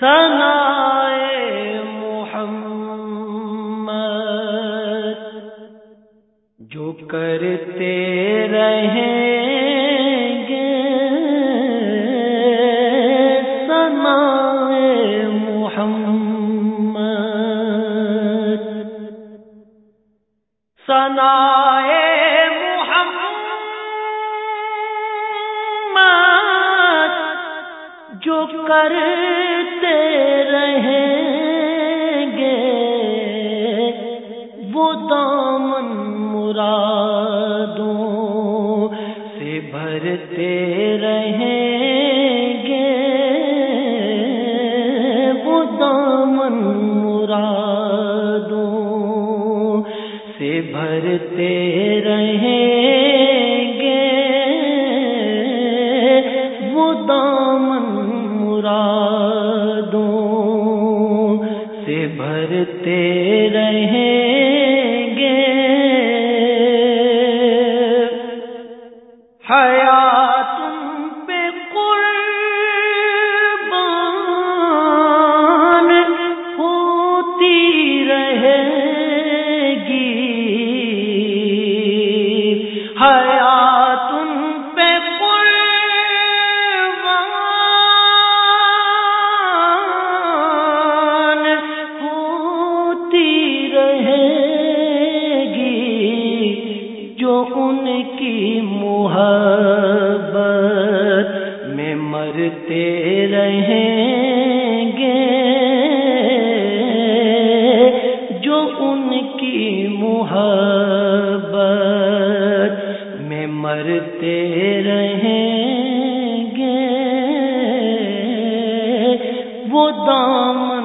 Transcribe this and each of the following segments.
سنا محمد۔ جو کرتے رہیں گے سنا محمد۔ سنا جو کرتے رہیں گے، وہ دامن مرادوں سے بھرتے رہیں گے۔ وہ دامن مرادوں سے بھرتے رہیں رہے۔ مرتے رہیں گے۔ جو ان کی محبت میں مرتے رہیں گے وہ دامن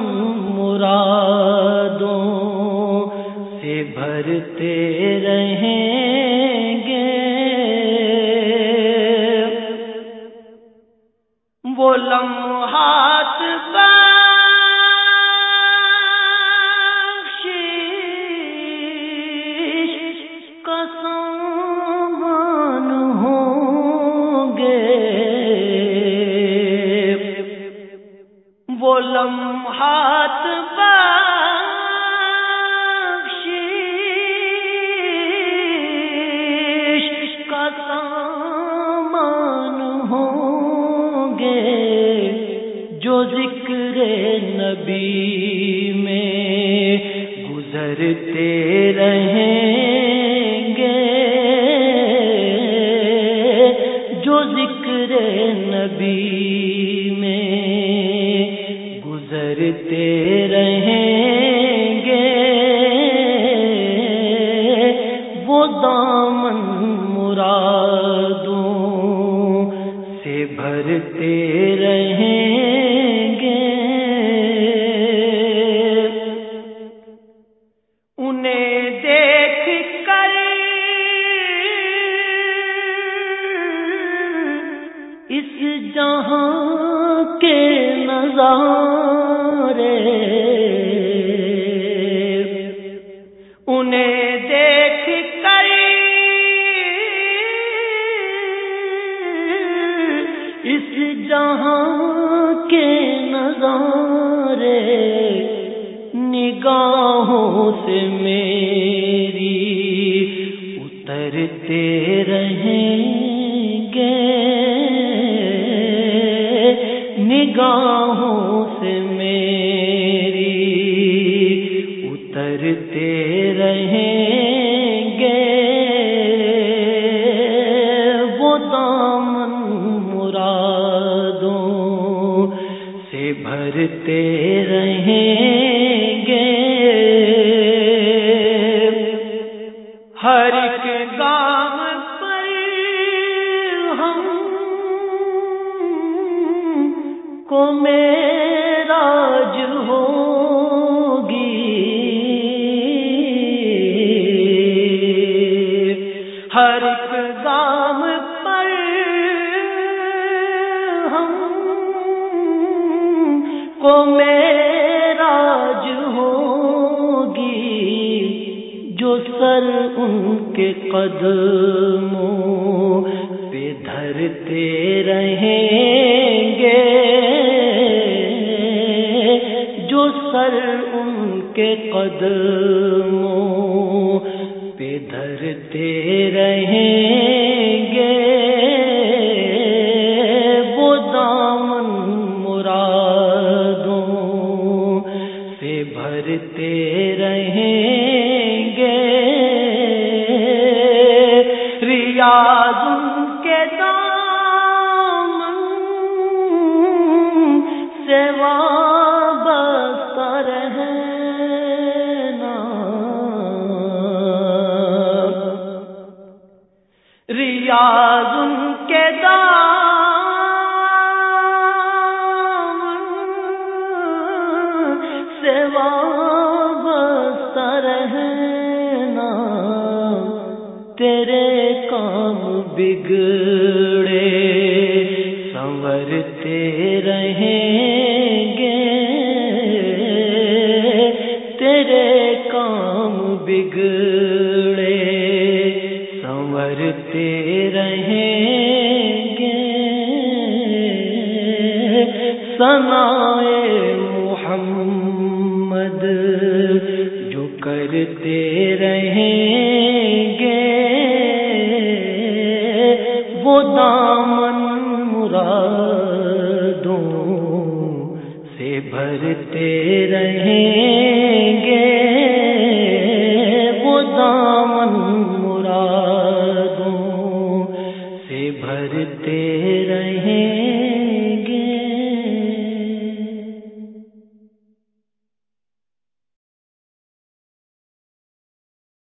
تسبیح میں گزرتے رہیں گے۔ جو ذکر نبی میں گزرتے رہیں گے، وہ دامن مرادوں سے بھرتے رہیں اس جہاں کے نظارے انہیں دیکھ کر اس جہاں کے نظارے نگاہوں سے میری اترتے رہیں نگاہوں سے میری اترتے رہیں گے۔ وہ دامن مرادوں سے بھرتے رہیں ہم کو میراج ہوگی جو سر ان کے قدموں پہ دھرتے رہیں گے، جو سر ان کے قدموں پہ دھرتے رہیں ریاض ان کے دامن سے وابستہ رہنا، تیرے کام بگڑے، سنورتے رہیں گے۔ تیرے کام بگڑے۔ سنا محمد جو کرتے رہیں گے، وہ دامن مرادوں سے بھرتے رہیں گے۔ وہ دامن مرادوں سے بھرتے